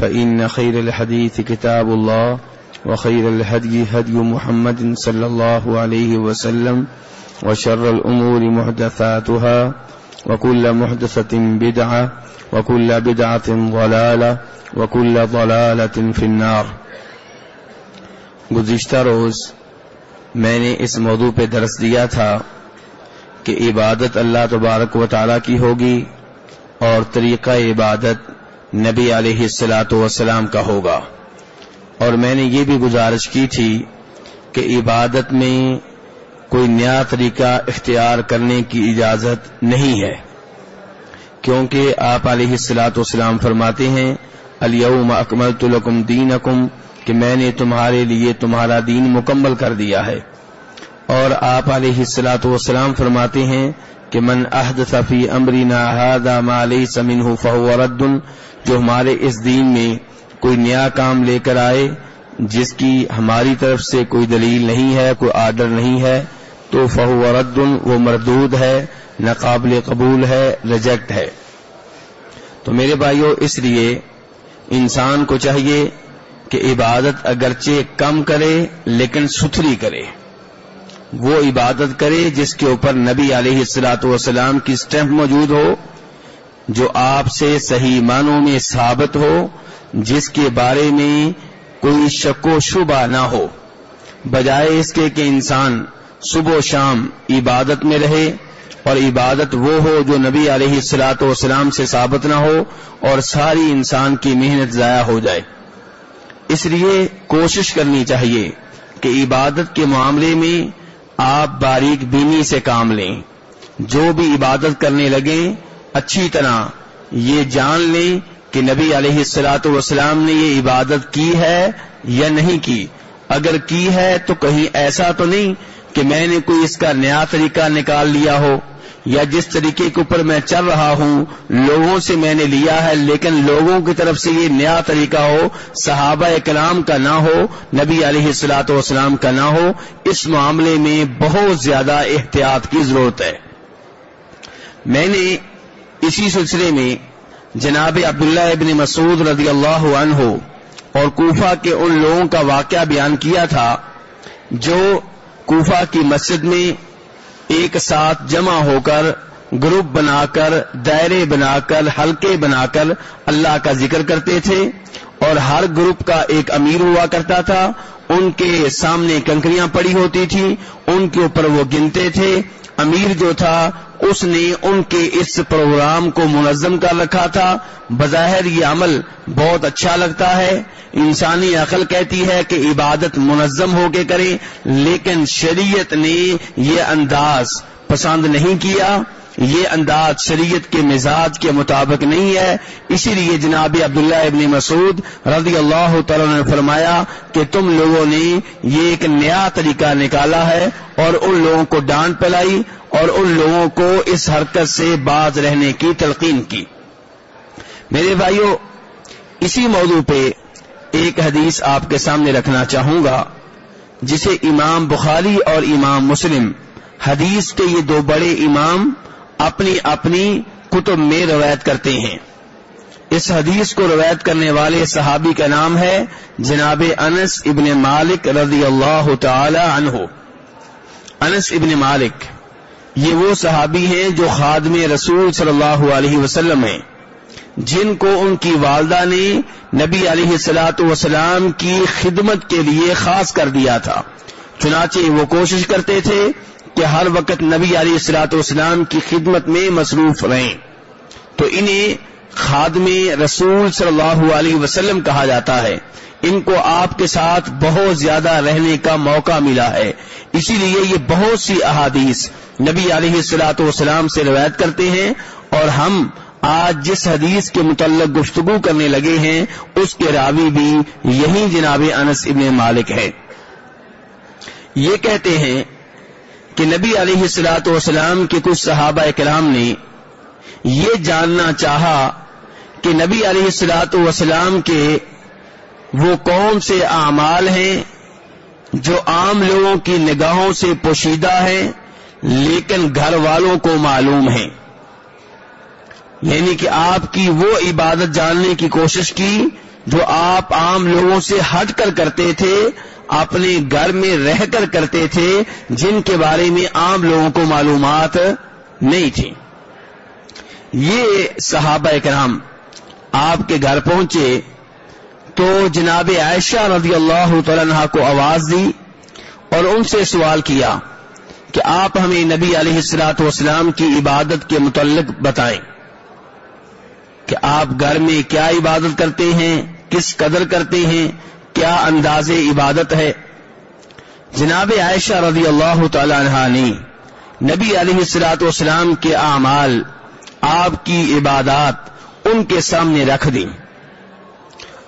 فإن خير الحديث كتاب الله وخير الهدي هدي محمد صلى الله عليه وسلم وشر الأمور محدثاتها وكل محدثة بدعة وكل بدعة ضلالة وكل ضلالة في النار. گزشتہ روز میں نے اس موضوع پہ درس دیا تھا کہ عبادت اللہ تبارک و تعالی کی ہوگی اور طریقہ عبادت نبی علیہ السلاۃ والسلام کا ہوگا۔ اور میں نے یہ بھی گزارش کی تھی کہ عبادت میں کوئی نیا طریقہ اختیار کرنے کی اجازت نہیں ہے۔ کیونکہ آپ علیہ السلاۃ والسلام فرماتے ہیں، الیوم اکملت لکم دینکم، کہ میں نے تمہارے لیے تمہارا دین مکمل کر دیا ہے۔ اور آپ علیہ السلاۃ والسلام فرماتے ہیں کہ من احدث فی امرنا هذا ما ليس منه فهو رد جو ہمارے اس دین میں کوئی نیا کام لے کر آئے، جس کی ہماری طرف سے کوئی دلیل نہیں ہے، کوئی آرڈر نہیں ہے، تو فہو رد وہ مردود ہے ناقابل قبول ہے، ریجیکٹ ہے۔ تو میرے بھائیوں اس لیے انسان کو چاہیے کہ عبادت اگرچہ کم کرے، لیکن ستھری کرے۔ وہ عبادت کرے جس کے اوپر نبی علیہ السلاۃ والسلام کی اسٹمپ موجود ہو جو آپ سے صحیح معنوں میں ثابت ہو، جس کے بارے میں کوئی شک و شبہ نہ ہو۔ بجائے اس کے کہ انسان صبح و شام عبادت میں رہے اور عبادت وہ ہو جو نبی علیہ السلاۃ والسلام سے ثابت نہ ہو اور ساری انسان کی محنت ضائع ہو جائے۔ اس لیے کوشش کرنی چاہیے کہ عبادت کے معاملے میں آپ باریک بینی سے کام لیں۔ جو بھی عبادت کرنے لگیں اچھی طرح یہ جان لیں کہ نبی علیہ السلاۃ والسلام نے یہ عبادت کی ہے یا نہیں کی۔ اگر کی ہے تو کہیں ایسا تو نہیں کہ میں نے کوئی اس کا نیا طریقہ نکال لیا ہو یا جس طریقے کے اوپر میں چل رہا ہوں، لوگوں سے میں نے لیا ہے، لیکن لوگوں کی طرف سے یہ نیا طریقہ ہو، صحابہ کلام کا نہ ہو، نبی علیہ السلاۃ والسلام کا نہ ہو، اس معاملے میں بہت زیادہ احتیاط کی ضرورت ہے۔ میں نے اسی سلسلے میں جناب عبداللہ ابن مسعود رضی اللہ عنہ اور کوفہ کے ان لوگوں کا واقعہ بیان کیا تھا جو کوفہ کی مسجد میں ایک ساتھ جمع ہو کر گروپ بنا کر، دائرے بنا کر، حلقے بنا کر اللہ کا ذکر کرتے تھے اور ہر گروپ کا ایک امیر ہوا کرتا تھا۔ ان کے سامنے کنکریاں پڑی ہوتی تھی ان کے اوپر وہ گنتے تھے۔ امیر جو تھا اس نے ان کے اس پروگرام کو منظم کر رکھا تھا۔ بظاہر یہ عمل بہت اچھا لگتا ہے۔ انسانی عقل کہتی ہے کہ عبادت منظم ہو کے کریں لیکن شریعت نے یہ انداز پسند نہیں کیا۔ یہ انداز شریعت کے مزاج کے مطابق نہیں ہے۔ اسی لیے جناب عبداللہ ابن مسعود رضی اللہ تعالی نے فرمایا کہ تم لوگوں نے یہ ایک نیا طریقہ نکالا ہے اور ان لوگوں کو ڈانٹ پلائی اور ان لوگوں کو اس حرکت سے باز رہنے کی تلقین کی۔ میرے بھائیوں اسی موضوع پہ ایک حدیث آپ کے سامنے رکھنا چاہوں گا، جسے امام بخاری اور امام مسلم، حدیث کے یہ دو بڑے امام اپنی اپنی کتب میں روایت کرتے ہیں۔ اس حدیث کو روایت کرنے والے صحابی کا نام ہے جناب انس ابن مالک رضی اللہ تعالی عنہ۔ انس ابن مالک، یہ وہ صحابی ہیں جو خادم رسول صلی اللہ علیہ وسلم ہیں، جن کو ان کی والدہ نے نبی علیہ السلاۃ وسلام کی خدمت کے لیے خاص کر دیا تھا۔ چنانچہ وہ کوشش کرتے تھے کہ ہر وقت نبی علیہ السلاۃ والسلام کی خدمت میں مصروف رہیں۔ تو انہیں خادم رسول صلی اللہ علیہ وسلم کہا جاتا ہے۔ ان کو آپ کے ساتھ بہت زیادہ رہنے کا موقع ملا ہے۔ اسی لیے یہ بہت سی احادیث نبی علیہ السلاۃ والسلام سے روایت کرتے ہیں اور ہم آج جس حدیث کے متعلق گفتگو کرنے لگے ہیں، اس کے راوی بھی یہی جناب انس ابن مالک ہے یہ کہتے ہیں کہ نبی علیہ السلاۃ والسلام کے کچھ صحابہ کرام نے یہ جاننا چاہا کہ نبی علیہ السلاۃ والسلام کے وہ کون سے اعمال ہیں، جو عام لوگوں کی نگاہوں سے پوشیدہ ہیں، لیکن گھر والوں کو معلوم ہے یعنی کہ آپ کی وہ عبادت جاننے کی کوشش کی جو آپ عام لوگوں سے ہٹ کر کرتے تھے اپنے گھر میں رہ کر کرتے تھے جن کے بارے میں عام لوگوں کو معلومات نہیں تھی۔ یہ صحابہ کرام آپ کے گھر پہنچے تو جناب عائشہ رضی اللہ تعالیٰ کو آواز دی اور ان سے سوال کیا کہ آپ ہمیں نبی علیہ السلاط والسلام کی عبادت کے متعلق بتائیں کہ آپ گھر میں کیا عبادت کرتے ہیں، کس قدر کرتے ہیں کیا انداز عبادت ہے؟ جناب عائشہ رضی اللہ تعالی عنہ نے نبی علیہ السلاط والسلام کے اعمال، آپ کی عبادات ان کے سامنے رکھ دیں۔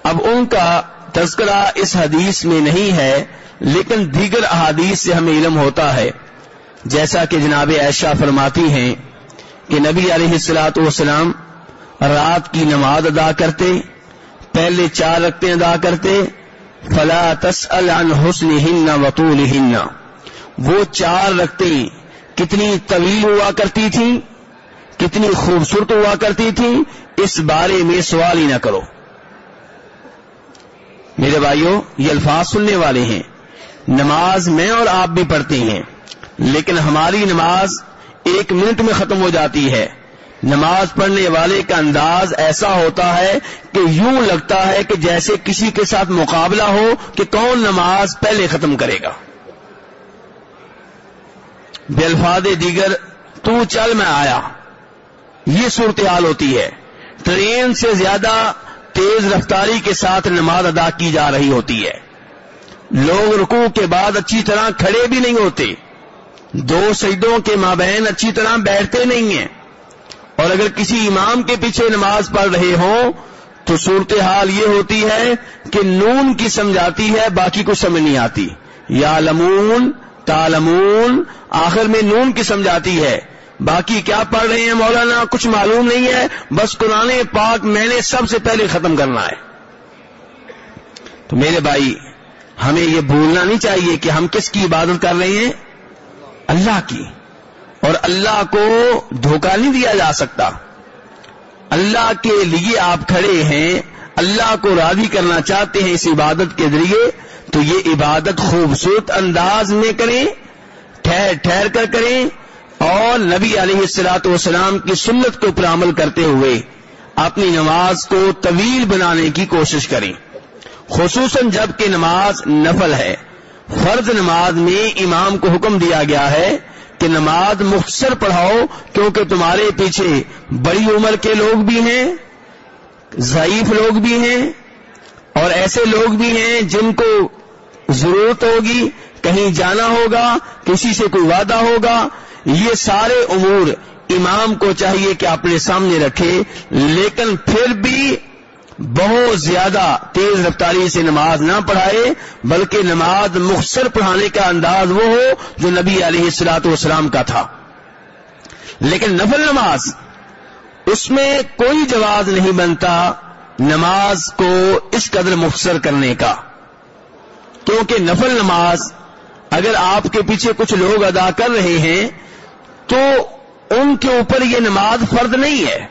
اب ان کا تذکرہ اس حدیث میں نہیں ہے، لیکن دیگر احادیث سے ہمیں علم ہوتا ہے۔ جیسا کہ جناب عائشہ فرماتی ہیں کہ نبی علیہ السلاۃ والسلام رات کی نماز ادا کرتے، پہلے چار رکھتے ادا کرتے فلا تسأل عن حسن ہن وطول ہن وہ چار رکھتے کتنی طویل ہوا کرتی تھی، کتنی خوبصورت ہوا کرتی تھی، اس بارے میں سوال ہی نہ کرو۔ میرے بھائیوں، یہ الفاظ سننے والے ہیں۔ نماز میں اور آپ بھی پڑھتے ہیں، لیکن ہماری نماز ایک منٹ میں ختم ہو جاتی ہے۔ نماز پڑھنے والے کا انداز ایسا ہوتا ہے کہ یوں لگتا ہے کہ جیسے کسی کے ساتھ مقابلہ ہو کہ کون نماز پہلے ختم کرے گا۔ بے الفاظ دیگر، تو چل میں آیا۔ یہ صورتحال ہوتی ہے۔ ٹرین سے زیادہ تیز رفتاری کے ساتھ نماز ادا کی جا رہی ہوتی ہے۔ لوگ رکوع کے بعد اچھی طرح کھڑے بھی نہیں ہوتے۔ دو سجدوں کے مابین اچھی طرح بیٹھتے نہیں ہیں۔ اور اگر کسی امام کے پیچھے نماز پڑھ رہے ہوں تو صورتحال یہ ہوتی ہے کہ نون کی سمجھاتی ہے، باقی کچھ سمجھ نہیں آتی۔ یا لمون تالمون آخر میں نون کی سمجھاتی ہے۔ باقی کیا پڑھ رہے ہیں مولانا؟ کچھ معلوم نہیں ہے۔ بس قرآن پاک میں نے سب سے پہلے ختم کرنا ہے۔ تو میرے بھائی، ہمیں یہ بھولنا نہیں چاہیے کہ ہم کس کی عبادت کر رہے ہیں؟ اللہ کی۔ اور اللہ کو دھوکہ نہیں دیا جا سکتا۔ اللہ کے لیے آپ کھڑے ہیں، اللہ کو راضی کرنا چاہتے ہیں اس عبادت کے ذریعے، تو یہ عبادت خوبصورت انداز میں کریں، ٹھہر ٹھہر کر کریں، اور نبی علیہ السلاۃ والسلام کی سنت کے اوپر عمل کرتے ہوئے اپنی نماز کو طویل بنانے کی کوشش کریں۔ خصوصاً جبکہ نماز نفل ہے۔ فرض نماز میں امام کو حکم دیا گیا ہے کہ نماز مختصر پڑھاؤ کیونکہ تمہارے پیچھے بڑی عمر کے لوگ بھی ہیں، ضعیف لوگ بھی ہیں، اور ایسے لوگ بھی ہیں جن کو ضرورت ہوگی، کہیں جانا ہوگا، کسی سے کوئی وعدہ ہوگا، یہ سارے امور امام کو چاہیے کہ اپنے سامنے رکھے، لیکن پھر بھی بہت زیادہ تیز رفتاری سے نماز نہ پڑھائے، بلکہ نماز مختصر پڑھانے کا انداز وہ ہو جو نبی علیہ السلاط والسلام کا تھا۔ لیکن نفل نماز، اس میں کوئی جواز نہیں بنتا نماز کو اس قدر مختصر کرنے کا۔ کیونکہ نفل نماز، اگر آپ کے پیچھے کچھ لوگ ادا کر رہے ہیں، تو ان کے اوپر یہ نماز فرد نہیں ہے۔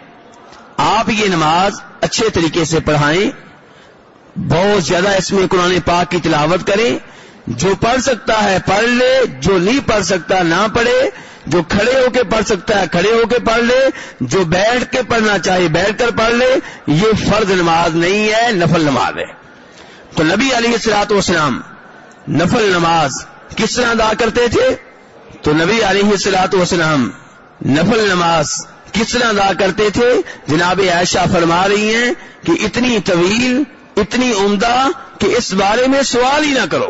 آپ یہ نماز اچھے طریقے سے پڑھائیں، بہت زیادہ اس میں قرآن پاک کی تلاوت کریں۔ جو پڑھ سکتا ہے پڑھ لے، جو نہیں پڑھ سکتا نہ پڑھے۔ جو کھڑے ہو کے پڑھ سکتا ہے کھڑے ہو کے پڑھ لے۔ جو بیٹھ کے پڑھنا چاہے بیٹھ کر پڑھ لے۔ یہ فرض نماز نہیں ہے، نفل نماز ہے۔ تو نبی علیہ السلاط والسلام نفل نماز کس طرح ادا کرتے تھے؟ تو نبی علیہ السلاط وسلام نفل نماز کس طرح ادا کرتے تھے؟ جناب عائشہ فرما رہی ہیں کہ اتنی طویل، اتنی عمدہ کہ اس بارے میں سوال ہی نہ کرو۔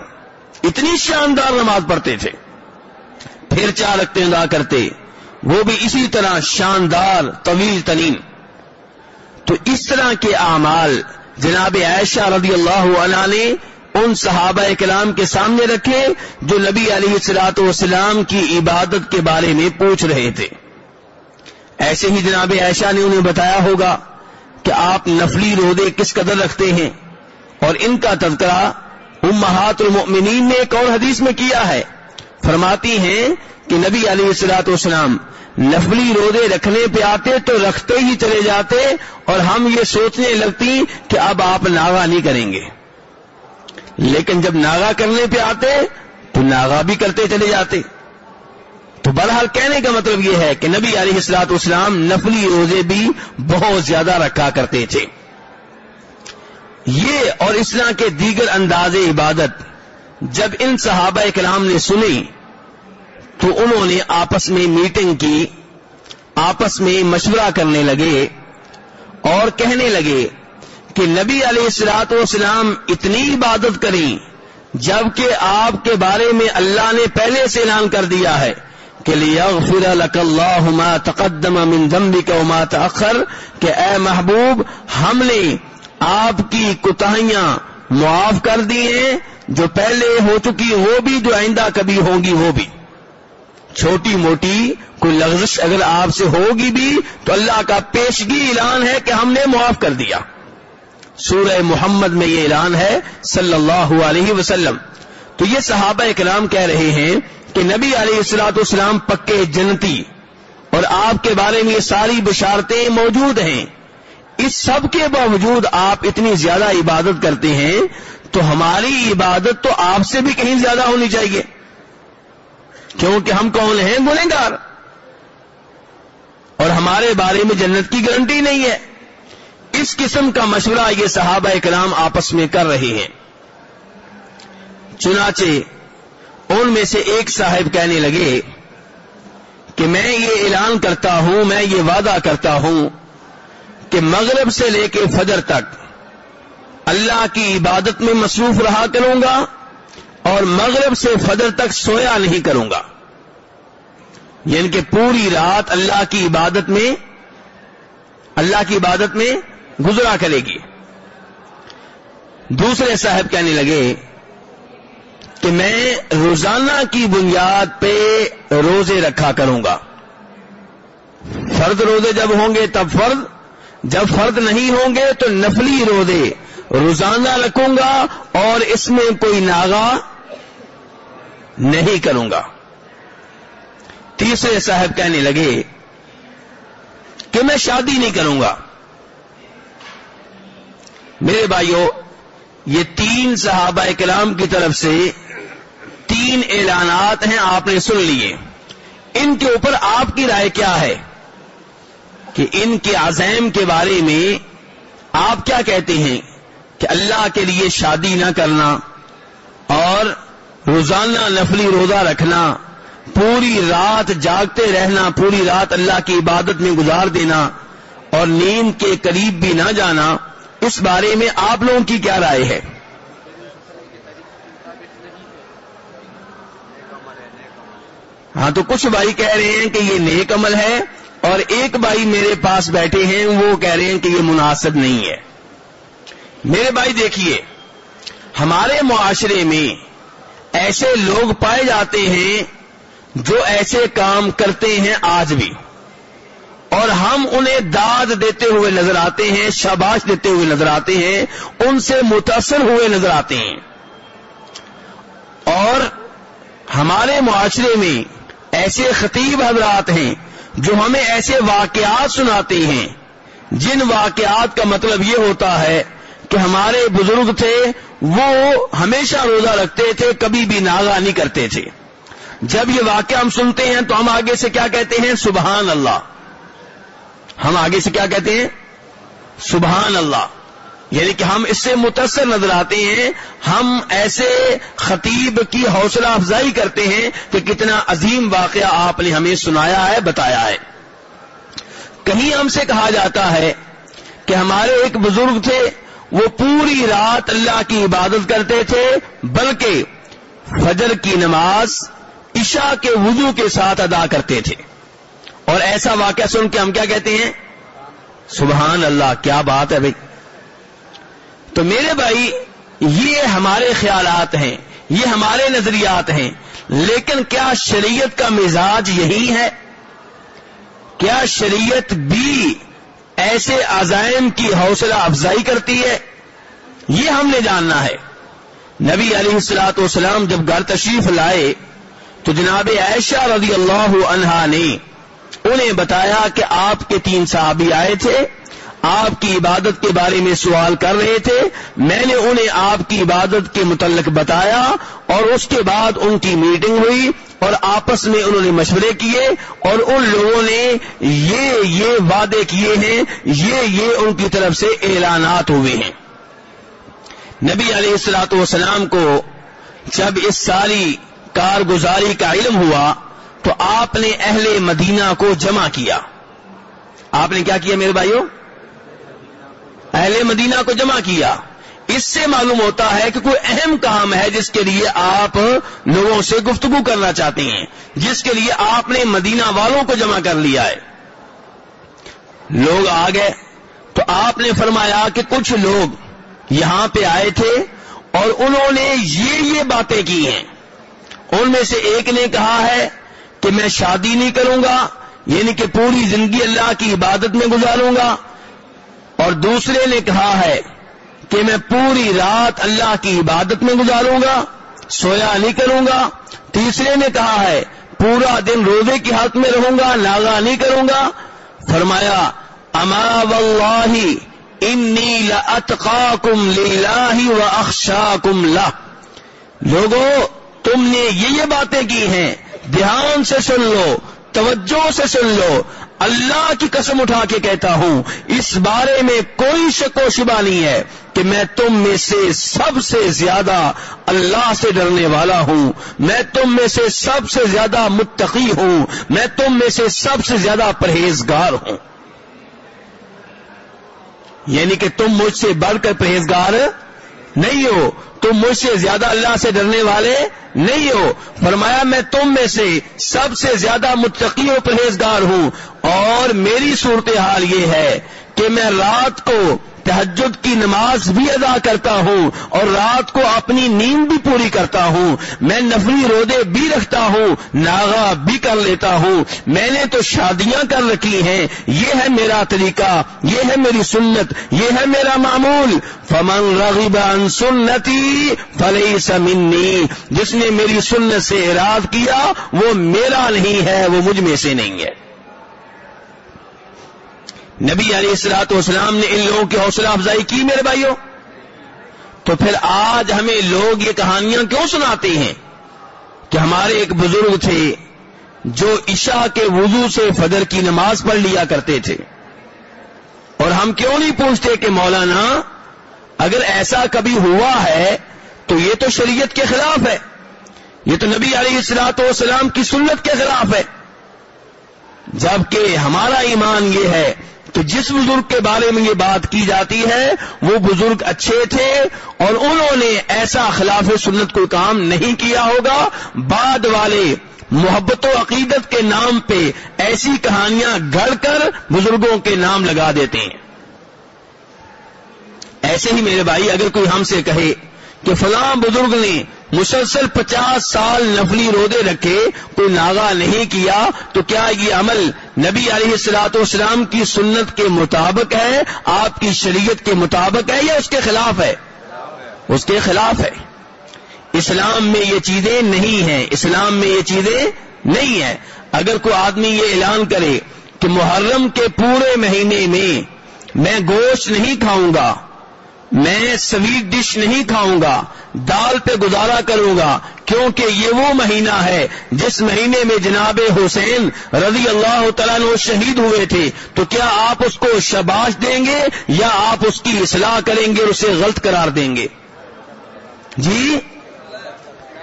اتنی شاندار نماز پڑھتے تھے۔ پھر چار رکھتے ادا کرتے۔ وہ بھی اسی طرح شاندار، طویل ترین۔ تو اس طرح کے اعمال جناب عائشہ رضی اللہ عنہ نے ان صحابہ کلام کے سامنے رکھے جو نبی علیہ السلاط والسلام کی عبادت کے بارے میں پوچھ رہے تھے۔ ایسے ہی جناب عائشہ نے انہیں بتایا ہوگا کہ آپ نفلی رودے کس قدر رکھتے ہیں اور ان کا تذکرہ امہات المؤمنین نے ایک اور حدیث میں کیا ہے۔ فرماتی ہیں کہ نبی علیہ السلاط والسلام نفلی رودے رکھنے پہ آتے تو رکھتے ہی چلے جاتے اور ہم یہ سوچنے لگتی کہ اب آپ ناغا نہیں کریں گے۔ لیکن جب ناغا کرنے پہ آتے تو ناغا بھی کرتے چلے جاتے۔ تو بہرحال کہنے کا مطلب یہ ہے کہ نبی علیہ السلاط اسلام نفلی روزے بھی بہت زیادہ رکھا کرتے تھے۔ یہ اور اس طرح کے دیگر انداز عبادت جب ان صحابہ کلام نے سنی تو انہوں نے آپس میں میٹنگ کی، آپس میں مشورہ کرنے لگے اور کہنے لگے کہ نبی علیہ السلاط والسلام اتنی عبادت کریں جبکہ آپ کے بارے میں اللہ نے پہلے سے اعلان کر دیا ہے۔ کہ ما تقدم من ذنبك وما تاخر کہ اے محبوب، ہم نے آپ کی کوتاہیاں معاف کر دی ہیں، جو پہلے ہو چکی وہ بھی، جو آئندہ کبھی ہوگی وہ بھی۔ چھوٹی موٹی کوئی لغزش اگر آپ سے ہوگی بھی، تو اللہ کا پیشگی اعلان ہے کہ ہم نے معاف کر دیا۔ سورہ محمد میں یہ اعلان ہے، صلی اللہ علیہ وسلم۔ تو یہ صحابہ اکرام کہہ رہے ہیں کہ نبی علیہ السلاط اسلام پکے جنتی اور آپ کے بارے میں یہ ساری بشارتیں موجود ہیں۔ اس سب کے باوجود آپ اتنی زیادہ عبادت کرتے ہیں تو ہماری عبادت تو آپ سے بھی کہیں زیادہ ہونی چاہیے۔ کیونکہ ہم کون ہیں؟ گنےگار اور ہمارے بارے میں جنت کی گارنٹی نہیں ہے۔ اس قسم کا مشورہ یہ صحابہ کرام آپس میں کر رہے ہیں۔ چنانچہ ان میں سے ایک صاحب کہنے لگے کہ میں یہ اعلان کرتا ہوں، میں یہ وعدہ کرتا ہوں کہ مغرب سے لے کے فجر تک اللہ کی عبادت میں مصروف رہا کروں گا اور مغرب سے فجر تک سویا نہیں کروں گا۔ یعنی کہ پوری رات اللہ کی عبادت میں، اللہ کی عبادت میں گزرا کرے گی۔ دوسرے صاحب کہنے لگے کہ میں روزانہ کی بنیاد پہ روزے رکھا کروں گا۔ فرد روزے جب ہوں گے تب فرد، جب فرد نہیں ہوں گے تو نفلی روزے روزانہ رکھوں گا اور اس میں کوئی ناغا نہیں کروں گا۔ تیسرے صاحب کہنے لگے کہ میں شادی نہیں کروں گا۔ میرے بھائیوں یہ تین صحابہ کلام کی طرف سے تین اعلانات ہیں، آپ نے سن لیے۔ ان کے اوپر آپ کی رائے کیا ہے؟ کہ ان کے عزائم کے بارے میں آپ کیا کہتے ہیں؟ کہ اللہ کے لیے شادی نہ کرنا اور روزانہ نفلی روزہ رکھنا، پوری رات جاگتے رہنا، پوری رات اللہ کی عبادت میں گزار دینا اور نیند کے قریب بھی نہ جانا، اس بارے میں آپ لوگوں کی کیا رائے ہے؟ ہاں تو کچھ بھائی کہہ رہے ہیں کہ یہ نیک عمل ہے اور ایک بھائی میرے پاس بیٹھے ہیں، وہ کہہ رہے ہیں کہ یہ مناسب نہیں ہے۔ میرے بھائی دیکھیے، ہمارے معاشرے میں ایسے لوگ پائے جاتے ہیں جو ایسے کام کرتے ہیں آج بھی۔ اور ہم انہیں داد دیتے ہوئے نظر آتے ہیں، شاباش دیتے ہوئے نظر آتے ہیں، ان سے متاثر ہوئے نظر آتے ہیں۔ اور ہمارے معاشرے میں ایسے خطیب حضرات ہیں جو ہمیں ایسے واقعات سناتے ہیں۔ جن واقعات کا مطلب یہ ہوتا ہے کہ ہمارے بزرگ تھے، وہ ہمیشہ روزہ رکھتے تھے، کبھی بھی ناغا نہیں کرتے تھے۔ جب یہ واقعہ ہم سنتے ہیں تو ہم آگے سے کیا کہتے ہیں؟ سبحان اللہ۔ ہم آگے سے کیا کہتے ہیں؟ سبحان اللہ۔ یعنی کہ ہم اس سے متاثر نظر آتے ہیں، ہم ایسے خطیب کی حوصلہ افزائی کرتے ہیں کہ کتنا عظیم واقعہ آپ نے ہمیں سنایا ہے، بتایا ہے۔ کہیں ہم سے کہا جاتا ہے کہ ہمارے ایک بزرگ تھے، وہ پوری رات اللہ کی عبادت کرتے تھے، بلکہ فجر کی نماز عشاء کے وضو کے ساتھ ادا کرتے تھے۔ اور ایسا واقعہ سن کے ہم کیا کہتے ہیں؟ سبحان اللہ، کیا بات ہے بھائی۔ تو میرے بھائی، یہ ہمارے خیالات ہیں، یہ ہمارے نظریات ہیں، لیکن کیا شریعت کا مزاج یہی ہے؟ کیا شریعت بھی ایسے عزائم کی حوصلہ افزائی کرتی ہے؟ یہ ہم نے جاننا ہے۔ نبی علیہ السلاۃ والسلام جب گھر تشریف لائے تو جناب عائشہ رضی اللہ عنہا نے انہیں بتایا کہ آپ کے تین صحابی آئے تھے۔ آپ کی عبادت کے بارے میں سوال کر رہے تھے میں نے انہیں آپ کی عبادت کے متعلق بتایا اور اس کے بعد ان کی میٹنگ ہوئی اور آپس میں انہوں نے مشورے کیے اور ان لوگوں نے یہ یہ وعدے کیے ہیں، یہ یہ ان کی طرف سے اعلانات ہوئے ہیں۔ نبی علیہ السلاۃ والسلام کو جب اس ساری کارگزاری کا علم ہوا تو آپ نے اہل مدینہ کو جمع کیا۔ آپ نے کیا کیا میرے بھائیوں؟ اہل مدینہ کو جمع کیا۔ اس سے معلوم ہوتا ہے کہ کوئی اہم کام ہے جس کے لیے آپ لوگوں سے گفتگو کرنا چاہتے ہیں، جس کے لیے آپ نے مدینہ والوں کو جمع کر لیا ہے۔ لوگ آ گئے۔ تو آپ نے فرمایا کہ کچھ لوگ یہاں پہ آئے تھے اور انہوں نے یہ یہ باتیں کی ہیں۔ ان میں سے ایک نے کہا ہے کہ میں شادی نہیں کروں گا یعنی کہ پوری زندگی اللہ کی عبادت میں گزاروں گا۔ اور دوسرے نے کہا ہے کہ میں پوری رات اللہ کی عبادت میں گزاروں گا، سویا نہیں کروں گا۔ تیسرے نے کہا ہے، پورا دن روزے کی حالت میں رہوں گا ناگا نہیں کروں گا۔ فرمایا، اما واللہ انی لاتقاکم للہ و اخشاکم لہ۔ لوگوں تم نے یہ یہ باتیں کی ہیں، دھیان سے سن لو، توجہ سے سن لو۔ اللہ کی قسم اٹھا کے کہتا ہوں، اس بارے میں کوئی شک و شبہ نہیں ہے کہ میں تم میں سے سب سے زیادہ اللہ سے ڈرنے والا ہوں۔ میں تم میں سے سب سے زیادہ متقی ہوں۔ میں تم میں سے سب سے زیادہ پرہیزگار ہوں۔ یعنی کہ تم مجھ سے بڑھ کر پرہیزگار نہیں ہو، تم مجھ سے زیادہ اللہ سے ڈرنے والے نہیں ہو۔ فرمایا، میں تم میں سے سب سے زیادہ متقی و پرہیزگار ہوں۔ اور میری صورتحال یہ ہے کہ میں رات کو تحجد کی نماز بھی ادا کرتا ہوں اور رات کو اپنی نیند بھی پوری کرتا ہوں میں نفلی رودے بھی رکھتا ہوں، ناغا بھی کر لیتا ہوں۔ میں نے تو شادیاں کر رکھی ہیں، یہ ہے میرا طریقہ، یہ ہے میری سنت، یہ ہے میرا معمول۔ فمن رغب عن سنتی فلئی سمنی جس نے میری سنت سے اراد کیا، وہ میرا نہیں ہے، وہ مجھ میں سے نہیں ہے۔ نبی علیہ السلاط والسلام نے ان لوگوں کی حوصلہ افزائی کی میرے بھائیوں؟ تو پھر آج ہمیں لوگ یہ کہانیاں کیوں سناتے ہیں کہ ہمارے ایک بزرگ تھے جو عشاء کے وضو سے فجر کی نماز پڑھ لیا کرتے تھے۔ اور ہم کیوں نہیں پوچھتے کہ مولانا، اگر ایسا کبھی ہوا ہے تو یہ تو شریعت کے خلاف ہے۔ یہ تو نبی علیہ السلاط والسلام کی سنت کے خلاف ہے۔ جبکہ ہمارا ایمان یہ ہے تو جس بزرگ کے بارے میں یہ بات کی جاتی ہے، وہ بزرگ اچھے تھے اور انہوں نے ایسا خلاف سنت کوئی کام نہیں کیا ہوگا۔ بعد والے محبت و عقیدت کے نام پہ ایسی کہانیاں گھڑ کر بزرگوں کے نام لگا دیتے ہیں۔ ایسے ہی میرے بھائی، اگر کوئی ہم سے کہے کہ فلاں بزرگ نے مسلسل پچاس سال نفلی رودے رکھے، کوئی ناغا نہیں کیا، تو کیا یہ عمل نبی علیہ السلاط والسلام کی سنت کے مطابق ہے؟ آپ کی شریعت کے مطابق ہے یا اس کے خلاف ہے؟ اس کے خلاف ہے۔ اسلام میں یہ چیزیں نہیں ہیں۔ اسلام میں یہ چیزیں نہیں ہیں۔ اگر کوئی آدمی یہ اعلان کرے کہ محرم کے پورے مہینے میں میں گوشت نہیں کھاؤں گا میں سویٹ ڈش نہیں کھاؤں گا، دال پہ گزارا کروں گا، کیونکہ یہ وہ مہینہ ہے جس مہینے میں جناب حسین رضی اللہ تعالیٰ نے شہید ہوئے تھے۔ تو کیا آپ اس کو شباش دیں گے یا آپ اس کی اصلاح کریں گے اور اسے غلط قرار دیں گے؟ جی؟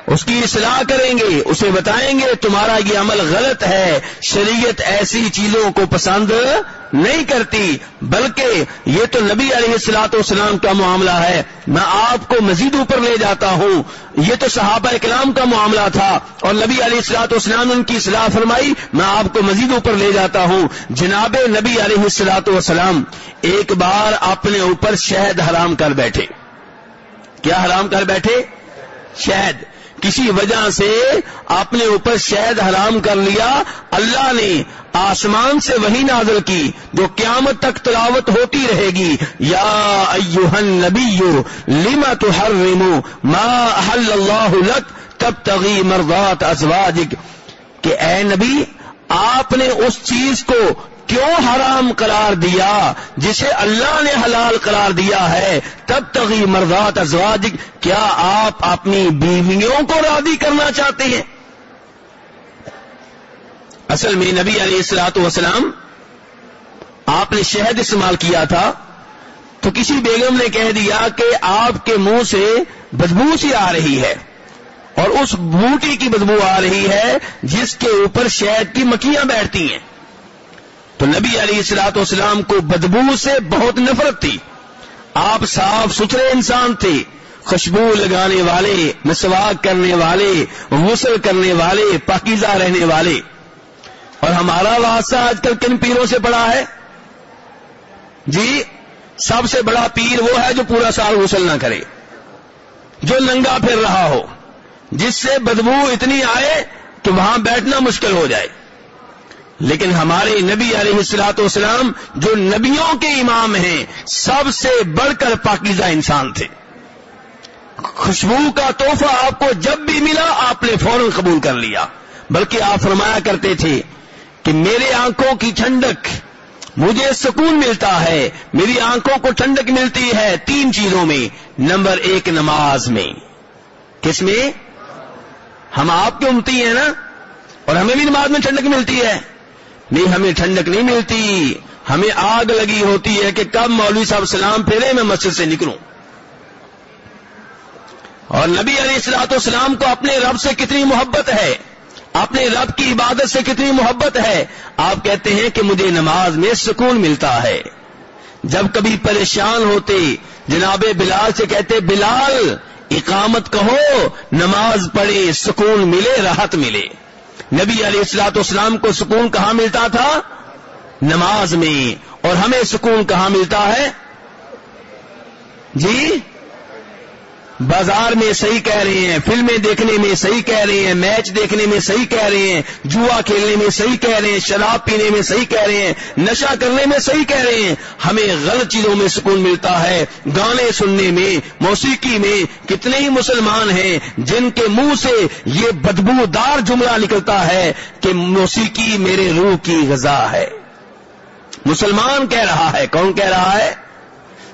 اس کی اصلاح کریں گے، اسے بتائیں گے، تمہارا یہ عمل غلط ہے، شریعت ایسی چیزوں کو پسند نہیں کرتی، بلکہ یہ تو نبی علیہ السلاط والسلام کا معاملہ ہے۔ میں آپ کو مزید اوپر لے جاتا ہوں۔ یہ تو صحابہ کلام کا معاملہ تھا، اور نبی علیہ السلاط والسلام نے ان کی اصلاح فرمائی۔ میں آپ کو مزید اوپر لے جاتا ہوں۔ جناب نبی علیہ السلاط والسلام، ایک بار اپنے اوپر شہد حرام کر بیٹھے۔ کیا حرام کر بیٹھے؟ شہد۔ کسی وجہ سے اپنے اوپر شہد حرام کر لیا، اللہ نے آسمان سے وہی نازل کی جو قیامت تک تلاوت ہوتی رہے گی۔ یا ایوہن نبیو لما تحرمو ما احل اللہ لک؟ تب تغی مرضات ازواجک۔ کہ اے نبی، آپ نے اس چیز کو کیوں حرام قرار دیا جسے اللہ نے حلال قرار دیا ہے؟ تب تغی مرضات ازواج کیا آپ اپنی بیویوں کو راضی کرنا چاہتے ہیں؟ اصل میں نبی علیہ السلاط وسلام آپ نے شہد استعمال کیا تھا تو کسی بیگم نے کہہ دیا کہ آپ کے منہ سے بدبو سی آ رہی ہے اور اس بوٹی کی بدبو آ رہی ہے جس کے اوپر شہد کی مکھیاں بیٹھتی ہیں۔ تو نبی علیہ السلاط والسلام کو بدبو سے بہت نفرت تھی۔ آپ صاف ستھرے انسان تھے، خوشبو لگانے والے، مسواک کرنے والے، غسل کرنے والے، پاکیزہ رہنے والے۔ اور ہمارا واسطہ آج کل کن پیروں سے پڑا ہے؟ جی سب سے بڑا پیر وہ ہے جو پورا سال غسل نہ کرے، جو ننگا پھر رہا ہو۔ جس سے بدبو اتنی آئے کہ وہاں بیٹھنا مشکل ہو جائے۔ لیکن ہمارے نبی علیہ السلاط والسلام جو نبیوں کے امام ہیں، سب سے بڑھ کر پاکیزہ انسان تھے۔ خوشبو کا تحفہ آپ کو جب بھی ملا، آپ نے فوراً قبول کر لیا۔ بلکہ آپ فرمایا کرتے تھے کہ میرے آنکھوں کی ٹھنڈک مجھے سکون ملتا ہے۔ میری آنکھوں کو ٹھنڈک ملتی ہے تین چیزوں میں۔ نمبر ایک، نماز میں۔ کس میں؟ ہم آپ کے امتی ہیں نا؟ اور ہمیں بھی نماز میں ٹھنڈک ملتی ہے۔ نہیں ہمیں ٹھنڈک نہیں ملتی۔ ہمیں آگ لگی ہوتی ہے کہ کب مولوی صاحب سلام پھیرے میں مسجد سے نکلوں۔ اور نبی علیہ السلاط والسلام کو اپنے رب سے کتنی محبت ہے، اپنے رب کی عبادت سے کتنی محبت ہے۔ آپ کہتے ہیں کہ مجھے نماز میں سکون ملتا ہے۔ جب کبھی پریشان ہوتے، جناب بلال سے کہتے، بلال، اقامت کہو، نماز پڑھے، سکون ملے، راحت ملے۔ نبی علیہ السلاط اسلام کو سکون کہاں ملتا تھا؟ نماز میں۔ اور ہمیں سکون کہاں ملتا ہے؟ جی؟ بازار میں صحیح کہہ رہے ہیں، فلمیں دیکھنے میں صحیح کہہ رہے ہیں، میچ دیکھنے میں صحیح کہہ رہے ہیں، جوا کھیلنے میں صحیح کہہ رہے ہیں، شراب پینے میں صحیح کہہ رہے ہیں، نشہ کرنے میں صحیح کہہ رہے ہیں۔ ہمیں غلط چیزوں میں سکون ملتا ہے، گانے سننے میں، موسیقی میں کتنے ہی مسلمان ہیں، جن کے منہ سے یہ بدبو دار جملہ نکلتا ہے کہ موسیقی میرے روح کی غذا ہے۔ مسلمان کہہ رہا ہے، کون کہہ رہا ہے؟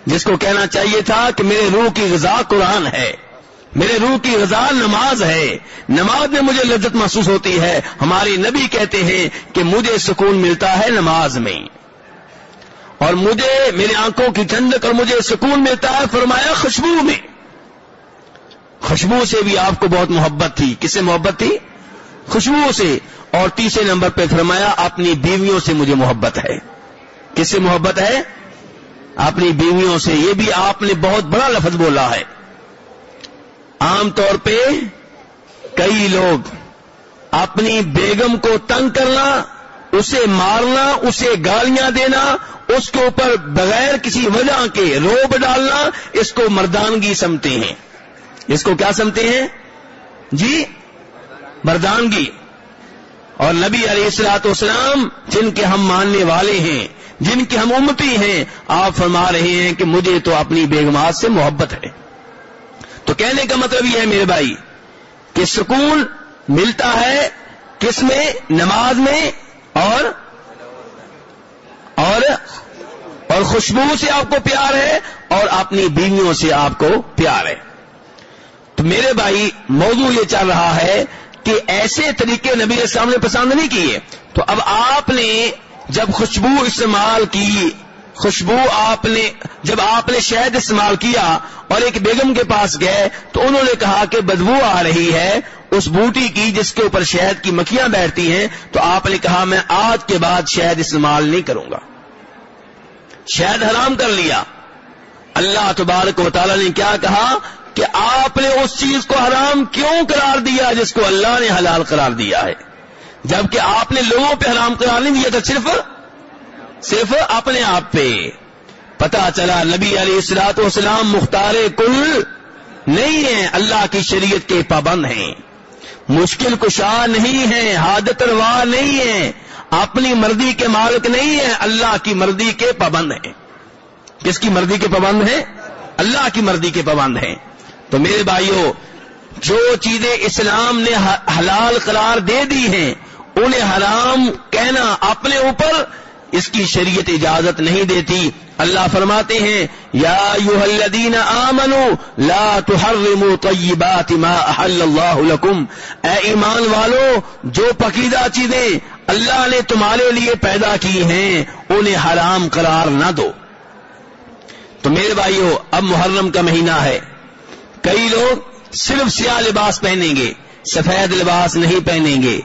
جس کو کہنا چاہیے تھا کہ میرے روح کی غذا قرآن ہے، میرے روح کی غذا نماز ہے۔ نماز میں مجھے لذت محسوس ہوتی ہے۔ ہماری نبی کہتے ہیں کہ مجھے سکون ملتا ہے نماز میں۔ اور مجھے میری آنکھوں کی ٹھنڈک اور مجھے سکون ملتا ہے، فرمایا خوشبو میں۔ خوشبو سے بھی آپ کو بہت محبت تھی۔ کس سے محبت تھی؟ خوشبو سے۔ اور تیسرے نمبر پہ فرمایا، اپنی بیویوں سے مجھے محبت ہے۔ کس سے محبت ہے؟ اپنی بیویوں سے، یہ بھی آپ نے بہت بڑا لفظ بولا ہے۔ عام طور پہ کئی لوگ اپنی بیگم کو تنگ کرنا، اسے مارنا، اسے گالیاں دینا، اس کے اوپر بغیر کسی وجہ کے روب ڈالنا، اس کو مردانگی سمتے ہیں۔ اس کو کیا سمتے ہیں؟ جی مردانگی۔ اور نبی علیہ السلاط اسلام جن کے ہم ماننے والے ہیں جن کی ہم امتی ہیں، آپ فرما رہے ہیں کہ مجھے تو اپنی بیگمات سے محبت ہے۔ تو کہنے کا مطلب یہ ہے میرے بھائی، کہ سکون ملتا ہے کس میں؟ نماز میں اور اور اور خوشبو سے آپ کو پیار ہے اور اپنی بیویوں سے آپ کو پیار ہے۔ تو میرے بھائی، موضوع یہ چل رہا ہے کہ ایسے طریقے نبی السلام نے پسند نہیں کیے۔ تو اب آپ نے جب خوشبو استعمال کی، خوشبو آپ نے، جب آپ نے شہد استعمال کیا اور ایک بیگم کے پاس گئے تو انہوں نے کہا کہ بدبو آ رہی ہے، اس بوٹی کی جس کے اوپر شہد کی مکھیاں بیٹھتی ہیں، تو آپ نے کہا میں آج کے بعد شہد استعمال نہیں کروں گا۔ شہد حرام کر لیا۔ اللہ تبارک و تعالی نے کیا کہا کہ آپ نے اس چیز کو حرام کیوں قرار دیا جس کو اللہ نے حلال قرار دیا ہے؟ جبکہ آپ نے لوگوں پہ حرام قرار نہیں دیا تھا، صرف صرف اپنے آپ پہ۔ پتا چلا نبی علیہ السلاط والسلام مختار کل نہیں ہے اللہ کی شریعت کے پابند ہیں۔ مشکل کشا نہیں ہے حادت روا نہیں ہے اپنی مرضی کے مالک نہیں ہے اللہ کی مرضی کے پابند ہیں۔ کس کی مرضی کے پابند ہیں؟ اللہ کی مرضی کے پابند ہیں۔ تو میرے بھائیوں جو چیزیں اسلام نے حلال قرار دے دی ہیں انہیں حرام کہنا اپنے اوپر اس کی شریعت اجازت نہیں دیتی۔ اللہ فرماتے ہیں، یا الذین آمنوا لا تحرموا طیبات ما احل اللہ لکم۔ اے ایمان والو، جو پکیدہ چیزیں اللہ نے تمہارے لیے پیدا کی ہیں، انہیں حرام قرار نہ دو۔ تو میرے بھائیو، اب محرم کا مہینہ ہے۔ کئی لوگ صرف سیاہ لباس پہنیں گے، سفید لباس نہیں پہنیں گے۔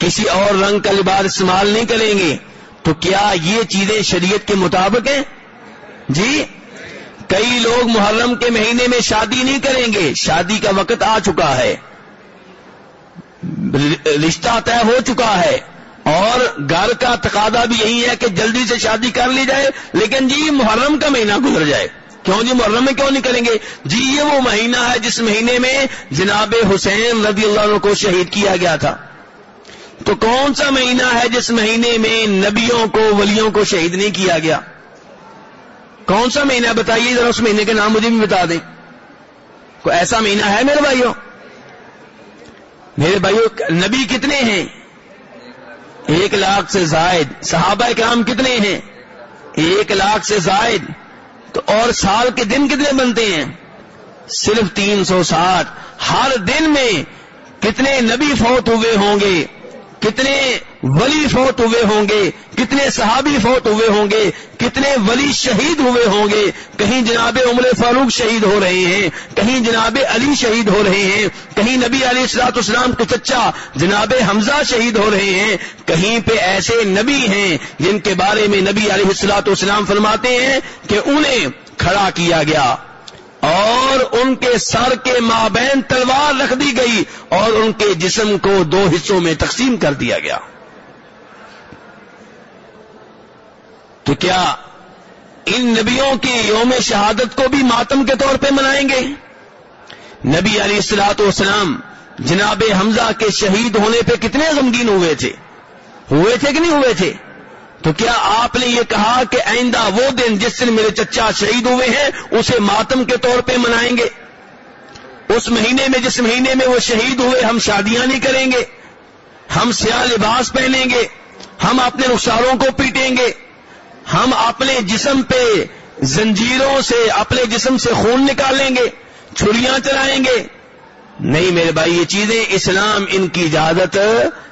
کسی اور رنگ کا لباس استعمال نہیں کریں گے تو کیا یہ چیزیں شریعت کے مطابق ہیں؟ جی؟ کئی لوگ محرم کے مہینے میں شادی نہیں کریں گے، شادی کا وقت آ چکا ہے۔ رشتہ طے ہو چکا ہے۔ اور گھر کا تقاضا بھی یہی ہے کہ جلدی سے شادی کر لی جائے، لیکن جی محرم کا مہینہ گزر جائے۔ کیوں جی محرم میں کیوں نہیں کریں گے؟ جی یہ وہ مہینہ ہے جس مہینے میں جناب حسین رضی اللہ عنہ کو شہید کیا گیا تھا۔ تو کون سا مہینہ ہے جس مہینے میں نبیوں کو، ولیوں کو شہید نہیں کیا گیا؟ کون سا مہینہ بتائیے ذرا اس مہینے کے نام مجھے بھی بتا دیں۔ کوئی ایسا مہینہ ہے میرے بھائیوں؟ میرے بھائیوں، نبی کتنے ہیں؟ ایک لاکھ سے زائد۔ صحابہ کرام کتنے ہیں؟ ایک لاکھ سے زائد۔ تو اور سال کے دن کتنے بنتے ہیں؟ صرف تین سو ساٹھ۔ ہر دن میں کتنے نبی فوت ہوئے ہوں گے؟ کتنے ولی فوت ہوئے ہوں گے، کتنے صحابی فوت ہوئے ہوں گے، کتنے ولی شہید ہوئے ہوں گے۔ کہیں جناب عمر فاروق شہید ہو رہے ہیں، کہیں جناب علی شہید ہو رہے ہیں، کہیں نبی علی السلاط اسلام کے چچا جناب حمزہ شہید ہو رہے ہیں۔ کہیں پہ ایسے نبی ہیں جن کے بارے میں نبی علیہ السلاط اسلام فرماتے ہیں کہ انہیں کھڑا کیا گیا۔ اور ان کے سر کے مابین تلوار رکھ دی گئی اور ان کے جسم کو دو حصوں میں تقسیم کر دیا گیا۔ تو کیا ان نبیوں کی یوم شہادت کو بھی ماتم کے طور پہ منائیں گے؟ نبی علی السلاط والسلام جناب حمزہ کے شہید ہونے پہ کتنے غمگین ہوئے تھے؟ ہوئے تھے کہ نہیں ہوئے تھے؟ تو کیا آپ نے یہ کہا کہ آئندہ وہ دن جس دن میرے چچا شہید ہوئے ہیں، اسے ماتم کے طور پہ منائیں گے؟ اس مہینے میں، جس مہینے میں وہ شہید ہوئے، ہم شادیاں نہیں کریں گے، ہم سیاہ لباس پہنیں گے، ہم اپنے رخساروں کو پیٹیں گے، ہم اپنے جسم پہ زنجیروں سے، اپنے جسم سے خون نکالیں گے چھڑیاں چلائیں گے۔ نہیں میرے بھائی، یہ چیزیں اسلام ان کی اجازت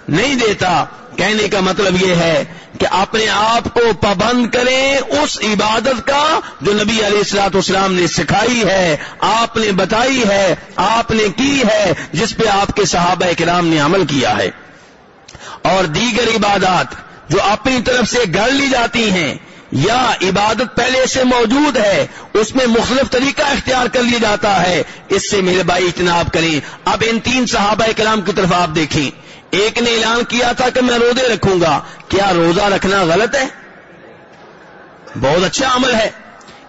نہیں دیتا۔ کہنے کا مطلب یہ ہے کہ اپنے آپ کو پابند کریں اس عبادت کا جو نبی علیہ السلاط اسلام نے سکھائی ہے، آپ نے بتائی ہے، آپ نے کی ہے، جس پہ آپ کے صحابہ کرام نے عمل کیا ہے۔ اور دیگر عبادات جو اپنی طرف سے گڑ لی جاتی ہیں، یا عبادت پہلے سے موجود ہے، اس میں مختلف طریقہ اختیار کر لیا جاتا ہے۔ اس سے میرے بھائی اجتناب کریں۔ اب ان تین صحابہ کلام کی طرف آپ دیکھیں۔ ایک نے اعلان کیا تھا کہ میں روزے رکھوں گا۔ کیا روزہ رکھنا غلط ہے؟ بہت اچھا عمل ہے۔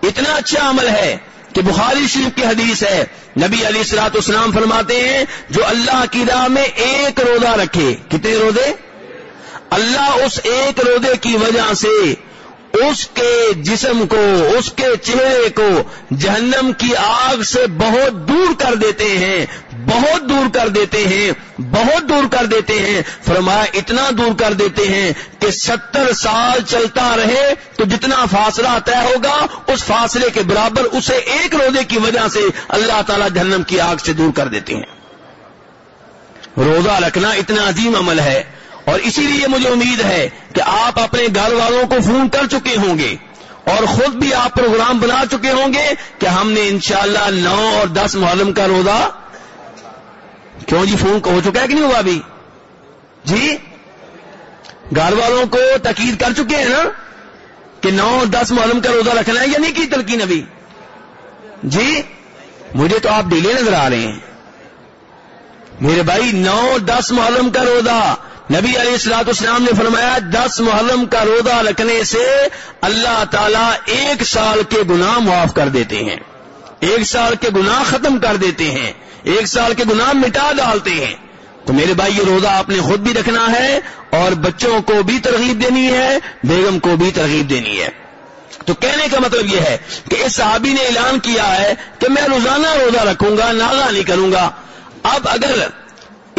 اتنا اچھا عمل ہے کہ بخاری شریف کی حدیث ہے۔ نبی علی سلاط اسلام فرماتے ہیں، جو اللہ کی راہ میں ایک روزہ رکھے، کتنے روزے؟ اللہ اس ایک روزے کی وجہ سے اس کے جسم کو، اس کے چہرے کو جہنم کی آگ سے بہت دور کر دیتے ہیں، بہت دور کر دیتے ہیں، بہت دور کر دیتے ہیں۔ فرمایا، اتنا دور کر دیتے ہیں کہ ستر سال چلتا رہے تو جتنا فاصلہ طے ہوگا، اس فاصلے کے برابر اسے ایک روزے کی وجہ سے اللہ تعالی جہنم کی آگ سے دور کر دیتے ہیں۔ روزہ رکھنا اتنا عظیم عمل ہے۔ اور اسی لیے مجھے امید ہے کہ آپ اپنے گھر والوں کو فون کر چکے ہوں گے اور خود بھی آپ پروگرام بنا چکے ہوں گے کہ ہم نے انشاءاللہ نو اور دس محرم کا روزہ کیوں جی فون ہو چکا ہے کہ نہیں ہوا ابھی؟ جی؟ گھر والوں کو تقید کر چکے ہیں نا کہ نو اور دس محرم کا روزہ رکھنا ہے یا نہیں کی تلقین ابھی؟ جی؟ مجھے تو آپ ڈیلے نظر آ رہے ہیں۔ میرے بھائی، نو دس محرم کا روزہ نبی علیہ السلاط اسلام نے فرمایا، دس محرم کا روزہ رکھنے سے اللہ تعالیٰ ایک سال کے گناہ معاف کر دیتے ہیں۔ ایک سال کے گناہ ختم کر دیتے ہیں۔ ایک سال کے گناہ مٹا ڈالتے ہیں۔ تو میرے بھائی، یہ روزہ آپ نے خود بھی رکھنا ہے اور بچوں کو بھی ترغیب دینی ہے، بیگم کو بھی ترغیب دینی ہے۔ تو کہنے کا مطلب یہ ہے کہ اس صحابی نے اعلان کیا ہے کہ میں روزانہ روزہ رکھوں گا، ناغا نہیں کروں گا۔ اب اگر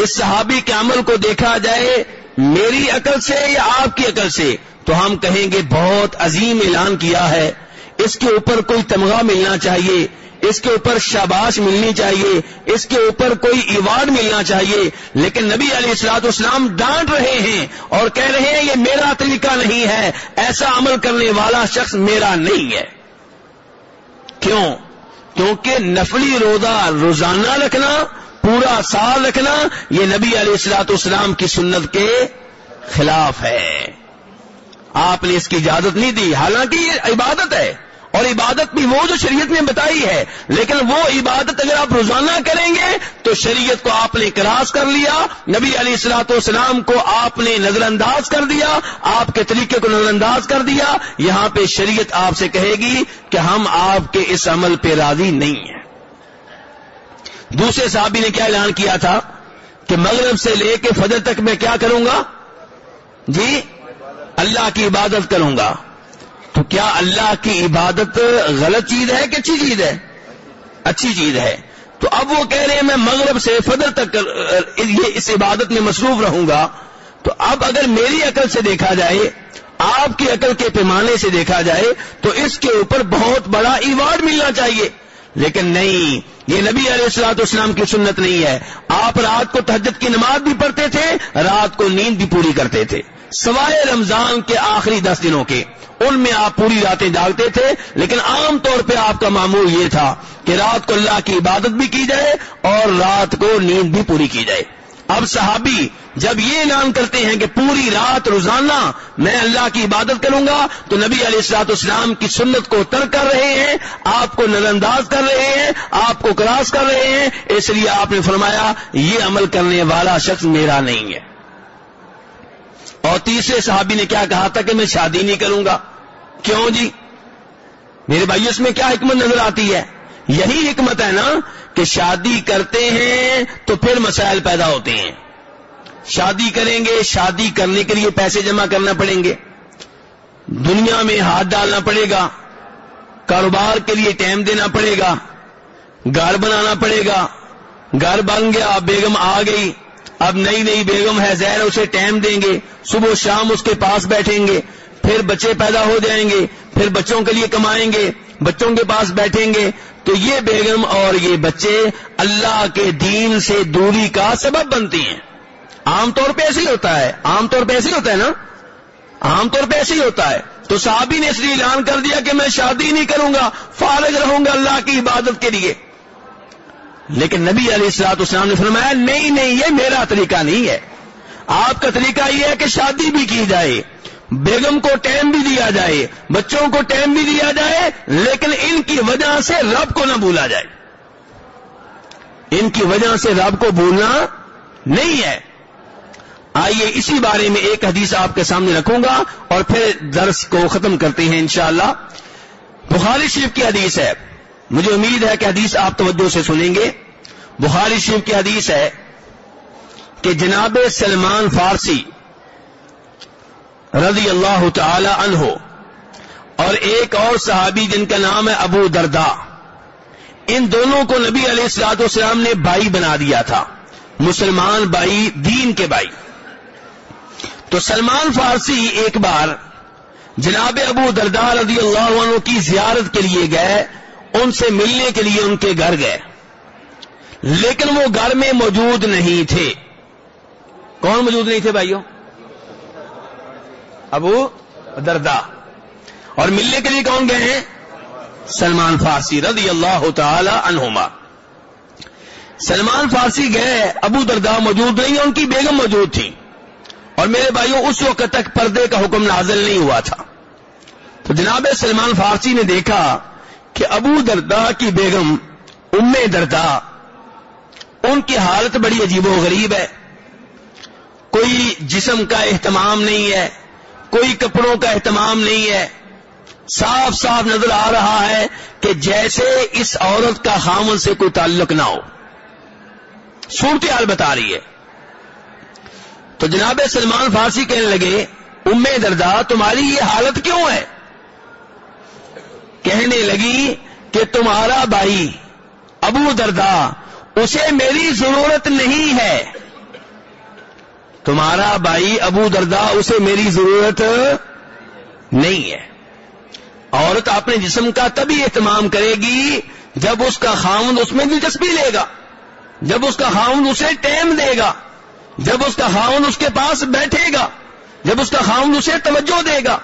اس صحابی کے عمل کو دیکھا جائے میری عقل سے یا آپ کی عقل سے، تو ہم کہیں گے بہت عظیم اعلان کیا ہے۔ اس کے اوپر کوئی تمغہ ملنا چاہیے، اس کے اوپر شاباش ملنی چاہیے، اس کے اوپر کوئی ایوارڈ ملنا چاہیے۔ لیکن نبی علیہ السلاط اسلام ڈانٹ رہے ہیں اور کہہ رہے ہیں، یہ میرا طریقہ نہیں ہے، ایسا عمل کرنے والا شخص میرا نہیں ہے۔ کیوں؟ کیونکہ نفلی روزہ روزانہ رکھنا پورا سال رکھنا، یہ نبی علیہ السلاط اسلام کی سنت کے خلاف ہے۔ آپ نے اس کی اجازت نہیں دی۔ حالانکہ یہ عبادت ہے، اور عبادت بھی وہ جو شریعت نے بتائی ہے۔ لیکن وہ عبادت اگر آپ روزانہ کریں گے، تو شریعت کو آپ نے کراس کر لیا، نبی علی السلاط والسلام کو آپ نے نظر انداز کر دیا، آپ کے طریقے کو نظر انداز کر دیا۔ یہاں پہ شریعت آپ سے کہے گی کہ ہم آپ کے اس عمل پہ راضی نہیں ہیں۔ دوسرے صحابی نے کیا اعلان کیا تھا کہ مغرب سے لے کے فجر تک میں کیا کروں گا؟ جی اللہ کی عبادت کروں گا۔ تو کیا اللہ کی عبادت غلط چیز ہے کہ اچھی چیز ہے؟ اچھی چیز ہے۔ تو اب وہ کہہ رہے ہیں میں مغرب سے فجر تک، یہ اس عبادت میں مصروف رہوں گا۔ تو اب اگر میری عقل سے دیکھا جائے، آپ کی عقل کے پیمانے سے دیکھا جائے، تو اس کے اوپر بہت بڑا ایوارڈ ملنا چاہیے۔ لیکن نہیں یہ نبی علیہ السلاط اسلام کی سنت نہیں ہے۔ آپ رات کو تہجد کی نماز بھی پڑھتے تھے، رات کو نیند بھی پوری کرتے تھے۔ سوائے رمضان کے آخری دس دنوں کے، ان میں آپ پوری راتیں جاگتے تھے، لیکن عام طور پہ آپ کا معمول یہ تھا کہ رات کو اللہ کی عبادت بھی کی جائے اور رات کو نیند بھی پوری کی جائے۔ اب صحابی جب یہ اعلان کرتے ہیں کہ پوری رات روزانہ میں اللہ کی عبادت کروں گا، تو نبی علیہ السلاط اسلام کی سنت کو ترک کر رہے ہیں، آپ کو نظر انداز کر رہے ہیں، آپ کو کراس کر رہے ہیں، اس لیے آپ نے فرمایا، یہ عمل کرنے والا شخص میرا نہیں ہے۔ اور تیسرے صحابی نے کیا کہا تھا کہ میں شادی نہیں کروں گا۔ کیوں جی؟ میرے بھائی، اس میں کیا حکمت نظر آتی ہے؟ یہی حکمت ہے نا کہ شادی کرتے ہیں تو پھر مسائل پیدا ہوتے ہیں۔ شادی کریں گے، شادی کرنے کے لیے پیسے جمع کرنا پڑیں گے۔ دنیا میں ہاتھ ڈالنا پڑے گا، کاروبار کے لیے ٹائم دینا پڑے گا، گھر بنانا پڑے گا۔ گھر بن گیا بیگم آ گئی۔ اب نئی نئی بیگم ہے، زہر اسے ٹائم دیں گے۔ صبح شام اس کے پاس بیٹھیں گے، پھر بچے پیدا ہو جائیں گے، پھر بچوں کے لیے کمائیں گے، بچوں کے پاس بیٹھیں گے۔ تو یہ بیگم اور یہ بچے اللہ کے دین سے دوری کا سبب بنتی ہیں۔ عام طور پہ ایسے ہی ہوتا ہے۔ عام طور پہ ایسے ہی ہوتا ہے نا؟ عام طور پہ ایسے ہی ہوتا ہے۔ تو صحابی نے اس لیے اعلان کر دیا کہ میں شادی نہیں کروں گا، فارغ رہوں گا اللہ کی عبادت کے لیے۔ لیکن نبی علیہ السلاط اسلام نے فرمایا، نہیں نہیں، یہ میرا طریقہ نہیں ہے۔ آپ کا طریقہ یہ ہے کہ شادی بھی کی جائے، بیگم کو ٹائم بھی دیا جائے، بچوں کو ٹائم بھی دیا جائے، لیکن ان کی وجہ سے رب کو نہ بھولا جائے۔ ان کی وجہ سے رب کو بھولنا نہیں ہے۔ آئیے اسی بارے میں ایک حدیث آپ کے سامنے رکھوں گا اور پھر درس کو ختم کرتے ہیں انشاءاللہ۔ بخاری شریف کی حدیث ہے۔ مجھے امید ہے کہ حدیث آپ توجہ سے سنیں گے۔ بخاری شریف کی حدیث ہے کہ جناب سلمان فارسی رضی اللہ تعالی عنہ اور ایک اور صحابی جن کا نام ہے ابو دردا ان دونوں کو نبی علیہ السلاط والسلام نے بھائی بنا دیا تھا۔ مسلمان بھائی دین کے بھائی تو سلمان فارسی ایک بار جناب ابو دردا رضی اللہ عنہ کی زیارت کے لیے گئے، ان سے ملنے کے لیے ان کے گھر گئے۔ لیکن وہ گھر میں موجود نہیں تھے۔ کون موجود نہیں تھے بھائیوں؟ ابو دردا اور ملنے کے لیے کون گئے ہیں؟ سلمان فارسی رضی اللہ تعالی عنہما۔ سلمان فارسی گئے، ابو دردا موجود نہیں، ان کی بیگم موجود تھی اور میرے بھائیوں اس وقت تک پردے کا حکم نازل نہیں ہوا تھا۔ تو جناب سلمان فارسی نے دیکھا کہ ابو دردا کی بیگم، ام دردا ان کی حالت بڑی عجیب و غریب ہے۔ کوئی جسم کا اہتمام نہیں ہے، کوئی کپڑوں کا اہتمام نہیں ہے۔ صاف صاف نظر آ رہا ہے کہ جیسے اس عورت کا خامن سے کوئی تعلق نہ ہو۔ صورتحال بتا رہی ہے۔ تو جناب سلمان فارسی کہنے لگے ام دردا تمہاری یہ حالت کیوں ہے؟ کہنے لگی کہ تمہارا بھائی ابو دردا اسے میری ضرورت نہیں ہے۔ تمہارا بھائی ابو دردا اسے میری ضرورت نہیں ہے۔ عورت اپنے جسم کا تبھی اہتمام کرے گی جب اس کا خاون اس میں دلچسپی لے گا۔ جب اس کا خاون اسے ٹائم دے گا۔ جب اس کا خاون اس کے پاس بیٹھے گا، جب اس کا خاون اسے توجہ دے گا۔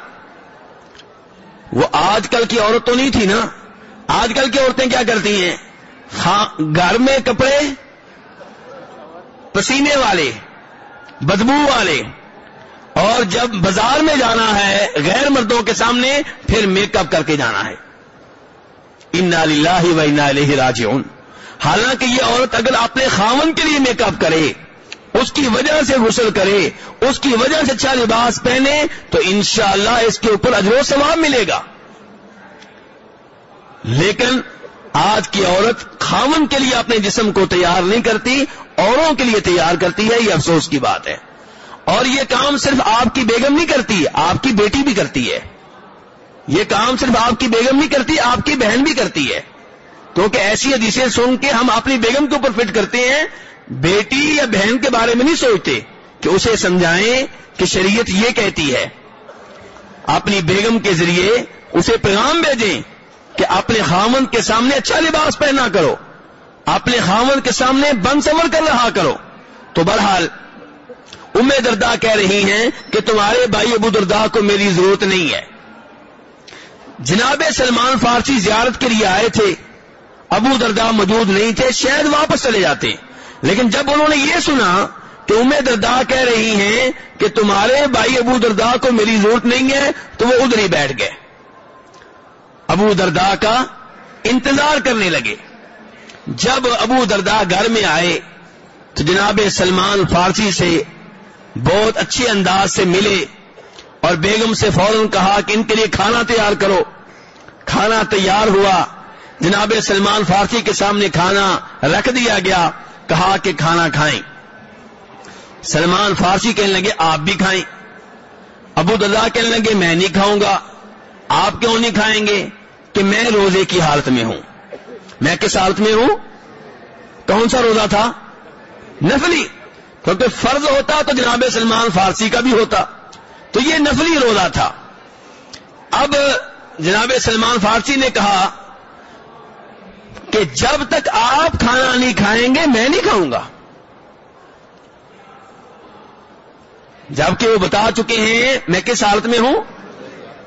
وہ آج کل کی عورت تو نہیں تھی نا؟ آج کل کی عورتیں کیا کرتی ہیں؟ گھر میں کپڑے پسینے والے، بدبو والے، اور جب بازار میں جانا ہے غیر مردوں کے سامنے، پھر میک اپ کر کے جانا ہے۔ ان و انا علیہ راجعون۔ حالانکہ یہ عورت اگر اپنے خاون کے لیے میک اپ کرے اس کی وجہ سے غسل کرے، اس کی وجہ سے اچھا لباس پہنے، تو انشاءاللہ اس کے اوپر اجر و ثواب ملے گا۔ لیکن آج کی عورت خامن کے لیے اپنے جسم کو تیار نہیں کرتی، اوروں کے لیے تیار کرتی ہے، یہ افسوس کی بات ہے۔ اور یہ کام صرف آپ کی بیگم نہیں کرتی، آپ کی بیٹی بھی کرتی ہے۔ یہ کام صرف آپ کی بیگم نہیں کرتی، آپ کی بہن بھی کرتی ہے۔ کیونکہ ایسی حدیثیں سن کے ہم اپنی بیگم کے اوپر فٹ کرتے ہیں بیٹی یا بہن کے بارے میں نہیں سوچتے کہ اسے سمجھائیں کہ شریعت یہ کہتی ہے۔ اپنی بیگم کے ذریعے اسے پیغام بھیجیں کہ اپنے خامن کے سامنے اچھا لباس پہنا کرو، اپنے خامن کے سامنے بند سمر کر رہا کرو۔ تو بہرحال، ام دردا کہہ رہی ہیں کہ تمہارے بھائی ابو دردا کو میری ضرورت نہیں ہے۔ جناب سلمان فارسی زیارت کے لیے آئے تھے، ابو دردا موجود نہیں تھے، شاید واپس چلے جاتے۔ لیکن جب انہوں نے یہ سنا کہ ام دردا کہہ رہی ہیں کہ تمہارے بھائی ابو دردا کو میری ضرورت نہیں ہے، تو وہ ادھر ہی بیٹھ گئے۔ ابو دردا کا انتظار کرنے لگے۔ جب ابو دردا گھر میں آئے، تو جناب سلمان فارسی سے بہت اچھے انداز سے ملے اور بیگم سے فوراً کہا کہ ان کے لیے کھانا تیار کرو۔ کھانا تیار ہوا۔ جناب سلمان فارسی کے سامنے کھانا رکھ دیا گیا۔ کہا کہ کھانا کھائیں۔ سلمان فارسی کہنے لگے، آپ بھی کھائیں۔ ابو دردا کہنے لگے، میں نہیں کھاؤں گا۔ آپ کیوں نہیں کھائیں گے کہ میں روزے کی حالت میں ہوں؟ میں کس حالت میں ہوں؟ کون سا روزہ تھا؟ نفلی۔ کیونکہ فرض ہوتا تو جناب سلمان فارسی کا بھی ہوتا۔ تو یہ نفلی روزہ تھا۔ اب جناب سلمان فارسی نے کہا کہ جب تک آپ کھانا نہیں کھائیں گے میں نہیں کھاؤں گا۔ جبکہ وہ بتا چکے ہیں، میں کس حالت میں ہوں؟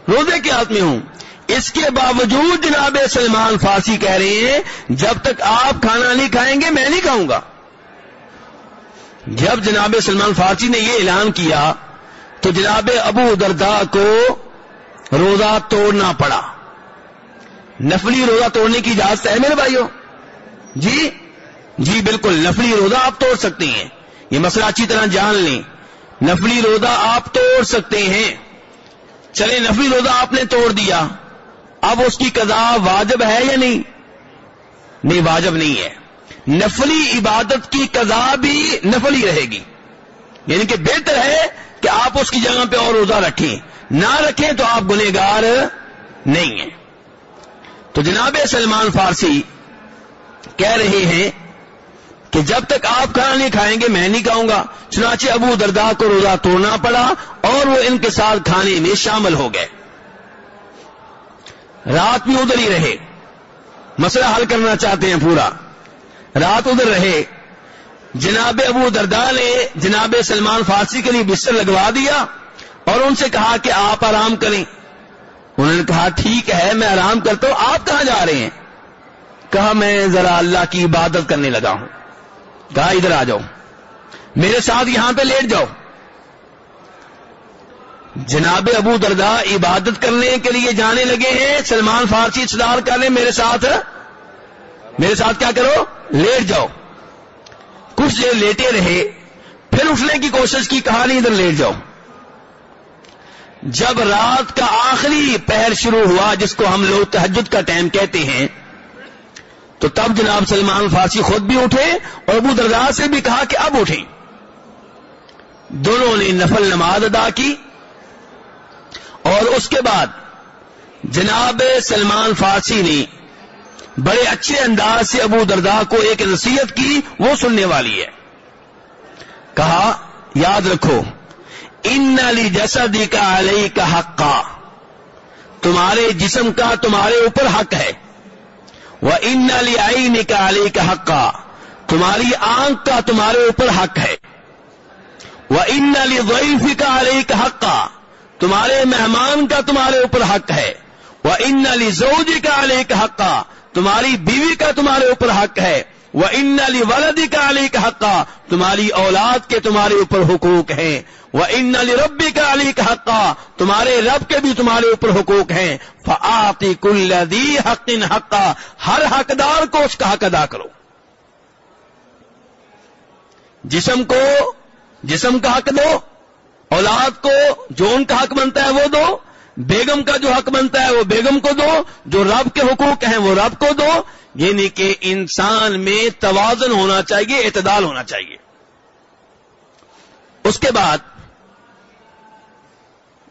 روزے کی حالت میں ہوں۔ اس کے باوجود جناب سلمان فارسی کہہ رہے ہیں، جب تک آپ کھانا نہیں کھائیں گے میں نہیں کھاؤں گا۔ جب جناب سلمان فارسی نے یہ اعلان کیا، تو جناب ابو دردا کو روزہ توڑنا پڑا۔ نفلی روزہ توڑنے کی اجازت ہے میرے بھائیوں؟ جی؟ جی بالکل، نفلی روزہ آپ توڑ سکتے ہیں۔ یہ مسئلہ اچھی طرح جان لیں۔ نفلی روزہ آپ توڑ سکتے ہیں۔ چلے نفلی روزہ آپ نے توڑ دیا۔ اب اس کی قضا واجب ہے یا نہیں؟ نہیں، واجب نہیں ہے۔ نفلی عبادت کی قضا بھی نفلی رہے گی۔ یعنی کہ بہتر ہے کہ آپ اس کی جگہ پہ اور روزہ رکھیں۔ نہ رکھیں تو آپ گنےگار نہیں ہیں۔ تو جناب سلمان فارسی کہہ رہے ہیں کہ جب تک آپ کھانا نہیں کھائیں گے، میں نہیں کہوں گا۔ چنانچہ ابو دردا کو روزہ توڑنا پڑا اور وہ ان کے ساتھ کھانے میں شامل ہو گئے۔ رات میں ادھر ہی رہے۔ مسئلہ حل کرنا چاہتے ہیں پورا۔ رات ادھر رہے۔ جناب ابو دردا نے جناب سلمان فارسی کے لیے بستر لگوا دیا اور ان سے کہا کہ آپ آرام کریں۔ انہوں نے کہا، ٹھیک ہے، میں آرام کرتا ہوں، آپ کہاں جا رہے ہیں؟ کہا، میں ذرا اللہ کی عبادت کرنے لگا ہوں. کہا، ادھر آ جاؤ، میرے ساتھ یہاں پہ لیٹ جاؤ. جناب ابو دردا عبادت کرنے کے لیے جانے لگے ہیں، سلمان فارسی صدار کر لیں میرے ساتھ میرے ساتھ کیا کرو، لیٹ جاؤ۔ کچھ دیر لیٹے رہے، پھر اٹھنے کی کوشش کی، کہا، نہیں، ادھر لیٹ جاؤ۔ جب رات کا آخری پہر شروع ہوا جس کو ہم لوگ تحجد کا ٹائم کہتے ہیں، تو تب جناب سلمان فارسی خود بھی اٹھے اور ابو دردا سے بھی کہا کہ اب اٹھیں۔ دونوں نے نفل نماز ادا کی اور اس کے بعد جناب سلمان فارسی نے بڑے اچھے انداز سے ابو دردا کو ایک نصیحت کی، وہ سننے والی ہے۔ کہا، یاد رکھو ان علی جسدی کا علیہ کا حق کا تمہارے جسم کا تمہارے اوپر حق ہے۔ وہ ان علی آئی کا علی کا حق کا تمہاری آنکھ کا تمہارے اوپر حق ہے۔ وہ ان علی غیفی کا علیہ کا حق کا تمہارے مہمان کا تمہارے اوپر حق ہے۔ وہ ان علی زوجی کا علیہ کا حق کا تمہاری بیوی کا تمہارے اوپر حق ہے۔ وہ ان علی ولدی کا علی کا حق تمہاری اولاد کے تمہارے اوپر حقوق ہیں۔ وہ ان علی ربی کا علی کا حق تمہارے رب کے بھی تمہارے اوپر حقوق ہیں۔ فعتی کل حق حق کا ہر حقدار کو اس کا حق ادا کرو۔ جسم کو جسم کا حق دو، اولاد کو جو ان کا حق بنتا ہے وہ دو، بیگم کا جو حق بنتا ہے وہ بیگم کو دو، جو رب کے حقوق ہیں وہ رب کو دو۔ یعنی کہ انسان میں توازن ہونا چاہیے، اعتدال ہونا چاہیے۔ اس کے بعد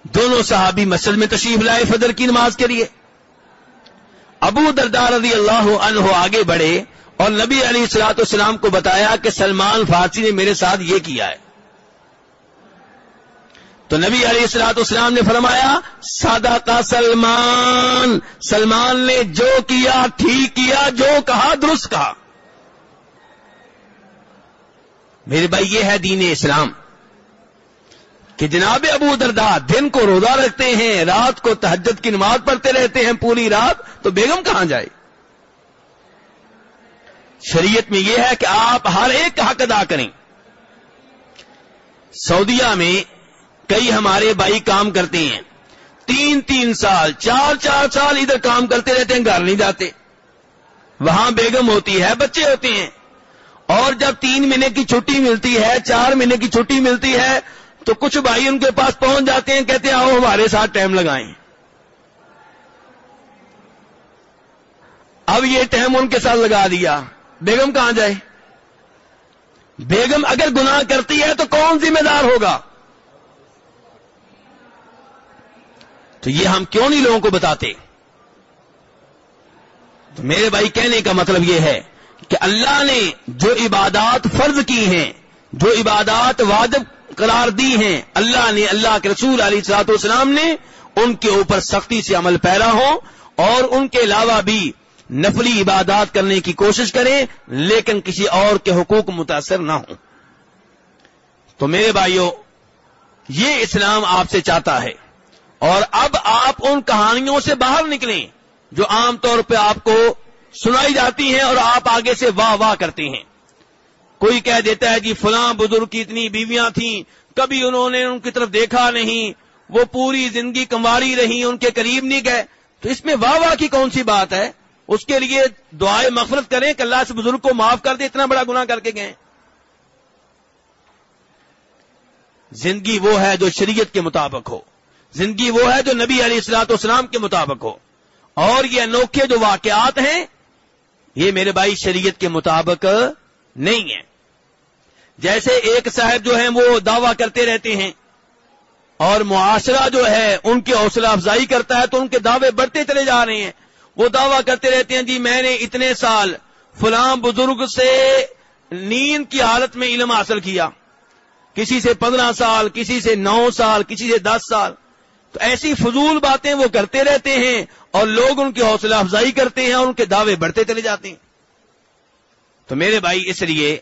دونوں صحابی مسجد میں تشریف لائے فجر کی نماز کے لیے۔ ابو دردار رضی اللہ عنہ آگے بڑھے اور نبی علی السلاط السلام کو بتایا کہ سلمان فارسی نے میرے ساتھ یہ کیا ہے۔ تو نبی علیہ السلاط اسلام نے فرمایا سادہ کا سلمان سلمان نے جو کیا، ٹھیک کیا، جو کہا، درست کہا۔ میرے بھائی، یہ ہے دین اسلام کہ جناب ابو دردا دن کو روزہ رکھتے ہیں، رات کو تہجد کی نماز پڑھتے رہتے ہیں، پوری رات تو بیگم کہاں جائے؟ شریعت میں یہ ہے کہ آپ ہر ایک کا حق ادا کریں۔ سعودیہ میں کئی ہمارے بھائی کام کرتے ہیں۔ تین تین سال، چار چار سال ادھر کام کرتے رہتے ہیں، گھر نہیں جاتے۔ وہاں بیگم ہوتی ہے، بچے ہوتے ہیں۔ اور جب تین مہینے کی چھٹی ملتی ہے، چار مہینے کی چھٹی ملتی ہے، تو کچھ بھائی ان کے پاس پہنچ جاتے ہیں، کہتے ہیں، آؤ ہمارے ساتھ ٹائم لگائیں۔ اب یہ ٹائم ان کے ساتھ لگا دیا۔ بیگم کہاں جائے؟ بیگم اگر گناہ کرتی ہے تو کون ذمہ دار ہوگا؟ تو یہ ہم کیوں نہیں لوگوں کو بتاتے؟ تو میرے بھائی کہنے کا مطلب یہ ہے کہ اللہ نے جو عبادات فرض کی ہیں، جو عبادات واجب قرار دی ہیں، اللہ نے اللہ کے رسول علی سلاط والسلام نے ان کے اوپر سختی سے عمل پیرا ہو اور ان کے علاوہ بھی نفلی عبادات کرنے کی کوشش کریں، لیکن کسی اور کے حقوق متاثر نہ ہوں۔ تو میرے بھائیوں یہ اسلام آپ سے چاہتا ہے۔ اور اب آپ ان کہانیوں سے باہر نکلیں جو عام طور پہ آپ کو سنائی جاتی ہیں اور آپ آگے سے واہ واہ کرتے ہیں۔ کوئی کہہ دیتا ہے جی فلاں بزرگ کی اتنی بیویاں تھیں، کبھی انہوں نے ان کی طرف دیکھا نہیں، وہ پوری زندگی کمواری رہی، ان کے قریب نہیں گئے۔ تو اس میں واہ واہ کی کون سی بات ہے؟ اس کے لیے دعائیں مغفرت کریں کہ اللہ سے بزرگ کو معاف کر دے، اتنا بڑا گناہ کر کے گئے۔ زندگی وہ ہے جو شریعت کے مطابق ہو۔ زندگی وہ ہے جو نبی علیہ السلاط اسلام کے مطابق ہو۔ اور یہ انوکھے جو واقعات ہیں، یہ میرے بھائی شریعت کے مطابق نہیں ہیں۔ جیسے ایک صاحب جو ہیں وہ دعویٰ کرتے رہتے ہیں، اور معاشرہ جو ہے ان کی حوصلہ افزائی کرتا ہے تو ان کے دعوے بڑھتے چلے جا رہے ہیں۔ وہ دعویٰ کرتے رہتے ہیں جی میں نے اتنے سال فلاں بزرگ سے نیند کی حالت میں علم حاصل کیا۔ کسی سے پندرہ سال، کسی سے نو سال، کسی سے دس سال۔ تو ایسی فضول باتیں وہ کرتے رہتے ہیں اور لوگ ان کی حوصلہ افزائی کرتے ہیں اور ان کے دعوے بڑھتے چلے جاتے ہیں۔ تو میرے بھائی، اس لیے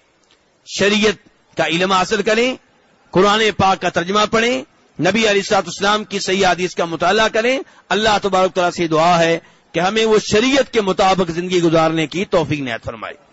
شریعت کا علم حاصل کریں، قرآن پاک کا ترجمہ پڑھیں، نبی علیہ السلاط اسلام کی صحیح حدیث کا مطالعہ کریں۔ اللہ تبارک تعالیٰ سے دعا ہے کہ ہمیں وہ شریعت کے مطابق زندگی گزارنے کی توفیق نیت فرمائے۔